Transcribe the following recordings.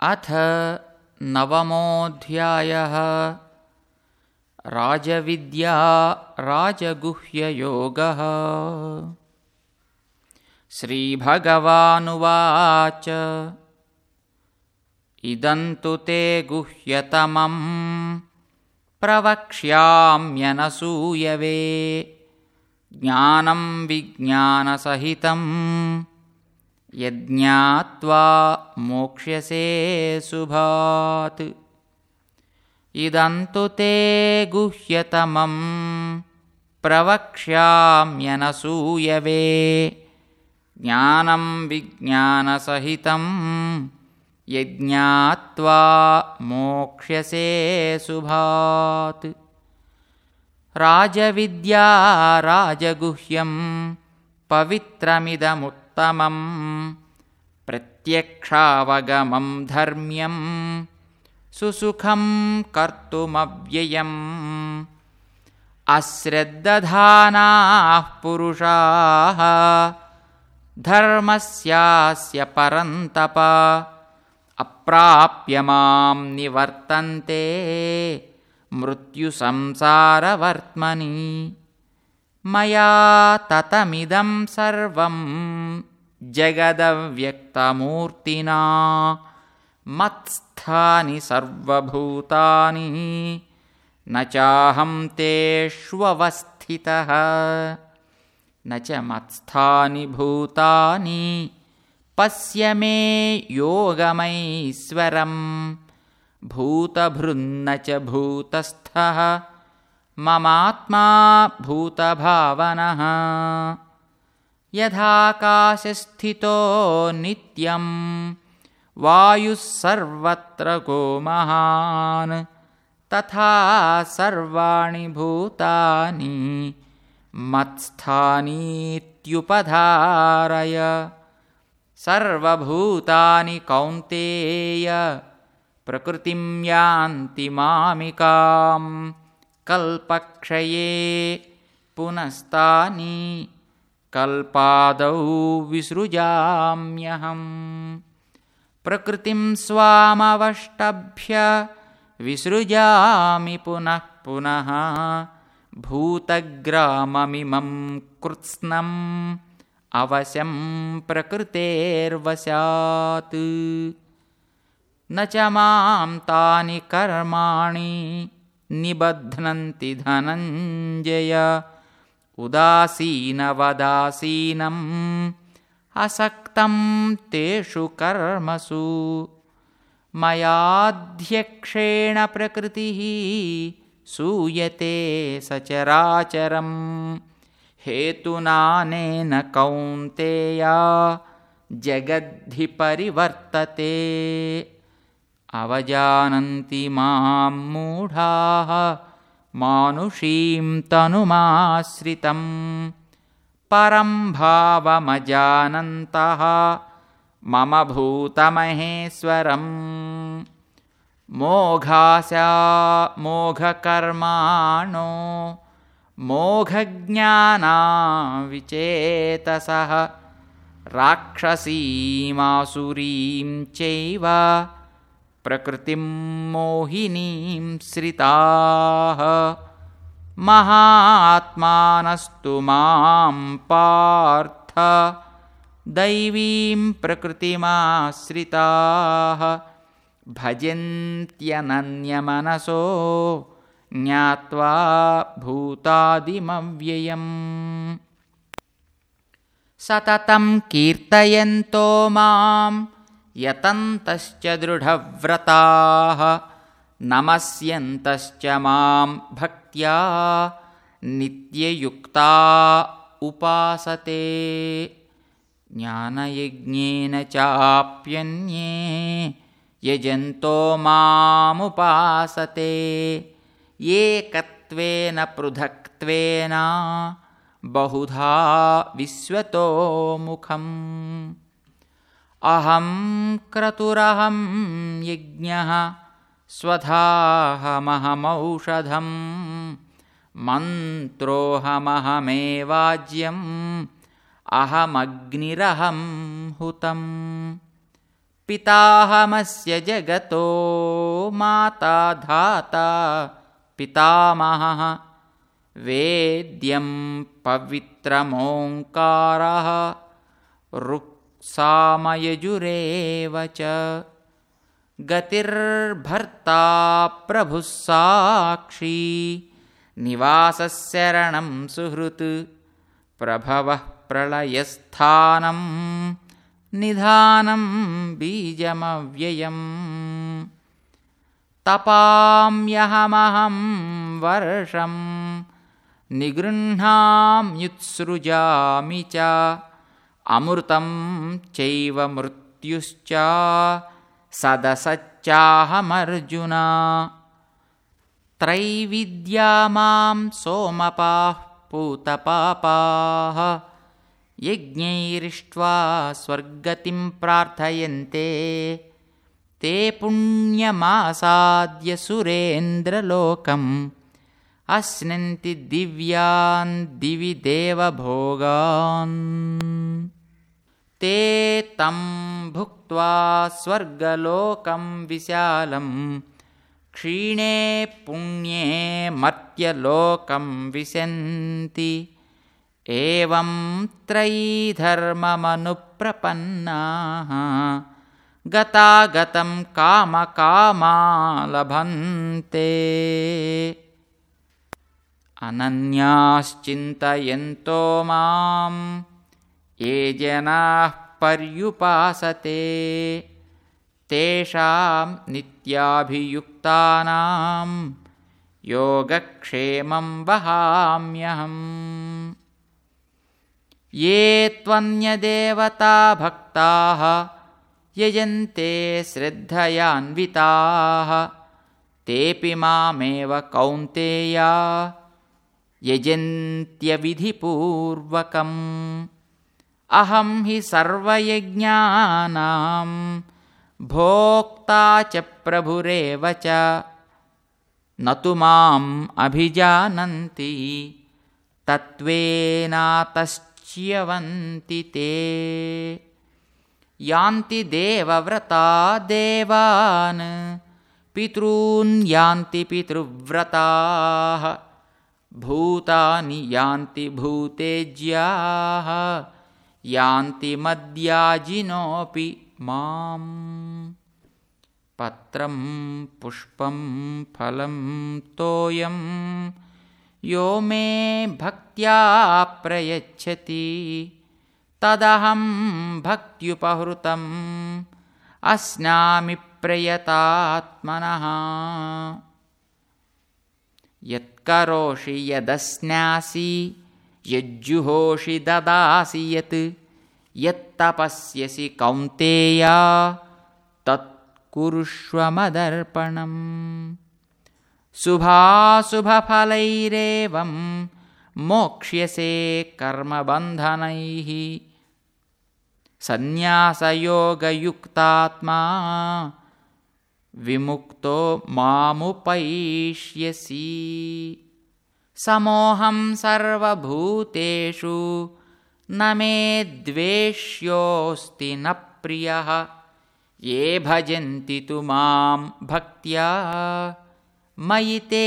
अथ नवमोऽध्यायः। राजविद्या राजगुह्ययोगः। श्रीभगवानुवाच। इदं तु ते गुह्यतमं प्रवक्ष्याम्यनसूयवे। ज्ञानं विज्ञानसहितम् यज्ञात्वा मोक्ष्यसे शुभात् इदन्तु ते गुह्यतमं प्रवक्ष्याम्यनसूयवे। ज्ञानं विज्ञानसहितं यज्ञात्वा मोक्ष्यसे शुभात् राजविद्या राजगुह्यं पवित्रमिदमुत् प्रत्यक्षावगमं धर्म्यं सुसुखं कर्तुमव्ययम्। अश्रद्दधानाः पुरुषाः धर्मस्यास्य परन्तप अप्राप्य मां निवर्तन्ते। मृत्युसंसारवर्त्मनि। मया ततमिदं सर्वं जगदव्यक्तमूर्तिना। मत्स्थानि सर्वभूतानि। न चाहं तेष्वस्थितः न च मत्स्थानि भूतानि। पश्य मे योगमैश्वरं। भूतभृन्न च भूतस्थः। ममात्मा भूतभावनः यथाकाशस्थितो नित्यं। वायुः सर्वत्र गोमहान्। तथा सर्वाणि भूतानि मत्स्थानीत्युपधारय। सर्वभूतानि कौन्तेय। प्रकृतिं यान्ति मामिकाम्। कल्पक्षये पुनस्तानि कल्पादौ विसृजाम्यहम्। प्रकृतिं स्वामवष्टभ्य विसृजामि पुनः पुनः भूतग्राममिमं कृत्स्नम् अवश्यं प्रकृतेर्वशात्। न च मां तानि कर्माणि निबध्नन्ति धनञ्जय उदासीनवदासीनम् असक्तं तेषु कर्मसु। मयाध्यक्षेण प्रकृतिः सूयते सचराचरं हेतुनानेन कौन्तेया जगद्धि परिवर्तते अवजानन्ति मां मूढाः मानुषीं तनुमाश्रितं परं भावमजानन्तः मम भूतमहेश्वरम्। मोघासा मोघकर्माणो मोघज्ञानाविचेतसः। राक्षसीमासुरीं चैव प्रकृतिं मोहिनीं श्रिताः। महात्मानस्तु मां पार्थ। दैवीं प्रकृतिमाश्रिताः। भजन्त्यनन्यमनसो ज्ञात्वा भूतादिमव्ययम्। सततं कीर्तयन्तो माम् यतन्तश्च दृढव्रताः नमस्यन्तश्च मां भक्त्या नित्ययुक्ता उपासते। ज्ञानयज्ञेन चाप्यन्ये यजन्तो मामुपासते। एकत्वेन पृथक्त्वेन बहुधा विश्वतोमुखम् अहं क्रतुरहं यज्ञः स्वधाहमहमौषधं मन्त्रोऽहमहमेवाज्यम् अहमग्निरहं हुतम् पिताहमस्य जगतो माता धाता पितामहः वेद्यं पवित्रमोङ्कारः रुक्सामयजुरेव च। गतिर्भर्ता प्रभुः साक्षी। निवासशरणं सुहृत्। प्रभवः प्रलयस्थानं। निधानं बीजमव्ययम्। तपाम्यहमहं वर्षं निगृह्णाम्युत्सृजामि च अमृतं चैव मृत्युश्च सदसच्चाहमर्जुना। त्रैविद्या मां सोमपाः पूतपापाः। यज्ञैरिष्ट्वा स्वर्गतिं प्रार्थयन्ते। ते पुण्यमासाद्य सुरेन्द्रलोकम्। अश्नन्ति दिव्यान् दिवि देवभोगान् ते तं भुक्त्वा स्वर्गलोकं विशालं क्षीणे पुण्ये मर्त्यलोकं विशन्ति। एवं त्रयीधर्ममनुप्रपन्नाः गतागतं कामकामा लभन्ते अनन्याश्चिन्तयन्तो मां ये जनाः पर्युपासते। तेषां नित्याभियुक्तानां योगक्षेमं वहाम्यहम्। ये त्वन्यदेवता भक्ताः यजन्ते श्रद्धयान्विताः तेऽपि मामेव कौन्तेया। यजन्त्यविधिपूर्वकम् अहं हि सर्वयज्ञानां भोक्ता च प्रभुरेव च। न तु माम् अभिजानन्ति तत्त्वेनातश्च्यवन्ति ते। यान्ति देवव्रता देवान् पितॄन् यान्ति पितृव्रताः भूतानि यान्ति भूतेज्याः यान्ति मद्याजिनोऽपि माम्। पत्रं पुष्पं फलं तोयं। यो मे भक्त्या प्रयच्छति। तदहं भक्त्युपहृतम्। अस्नामि प्रयतात्मनः। यत्करोषि यदस्नासि यज्जुहोषि ददासि यत् यत्तपस्यसि कौन्तेया तत्कुरुष्वमदर्पणम्। शुभाशुभफलैरेवं मोक्ष्यसे कर्मबन्धनैः। सन्न्यासयोगयुक्तात्मा विमुक्तो मामुपैष्यसि समोऽहं सर्वभूतेषु न मे द्वेष्योऽस्ति न प्रियः। ये भजन्ति तु मां भक्त्या मयि ते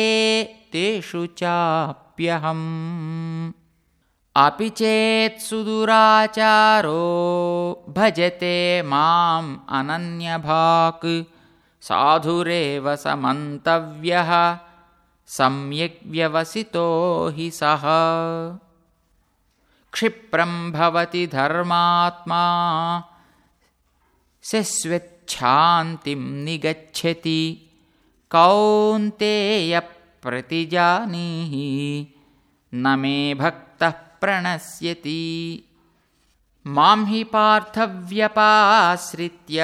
तेषु चाप्यहम्। अपि चेत् सुदुराचारो भजते माम् अनन्यभाक् साधुरेव समन्तव्यः सम्यग्व्यवसितो हि सः। क्षिप्रं भवति धर्मात्मा शश्वच्छान्तिं निगच्छति कौन्तेयप्रतिजानीहि न मे भक्तः प्रणश्यति। मां हि पार्थव्यपाश्रित्य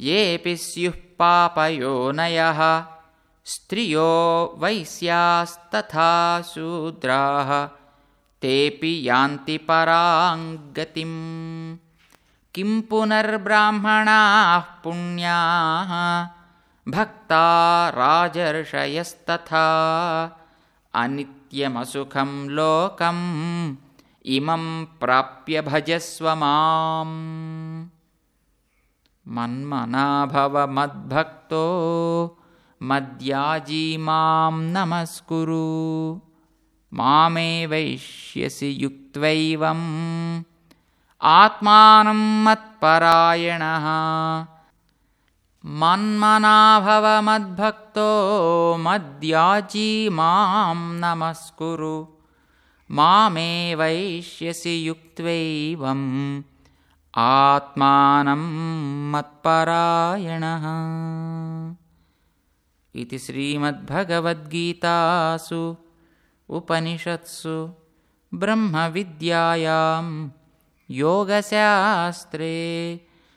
येऽपि स्युः पापयोनयः स्त्रियो वैश्यास्तथा शूद्राः तेऽपि यान्ति पराङ्गतिम् किं पुनर्ब्राह्मणाः पुण्याः भक्ता राजर्षयस्तथा अनित्यमसुखं लोकम् इमं प्राप्य भजस्व माम्। मन्मना भव मद्भक्तो मद्याजी मां नमस्कुरु। मामे वैष्यसि युक्त्वैवम्। आत्मानं मत्परायणः। मन्मना भव मद्भक्तो मद्याजी मां नमस्कुरु। मामे वैष्यसि युक्त्वैवम्। आत्मानं मत्परायणः इति श्रीमद्भगवद्गीतासु उपनिषत्सु ब्रह्मविद्यायां योगशास्त्रे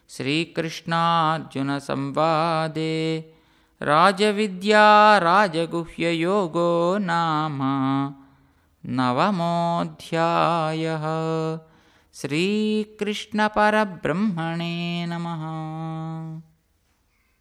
श्रीकृष्णार्जुनसंवादे राजविद्याराजगुह्ययोगो नाम नवमोऽध्यायः। श्रीकृष्णपरब्रह्मणे नमः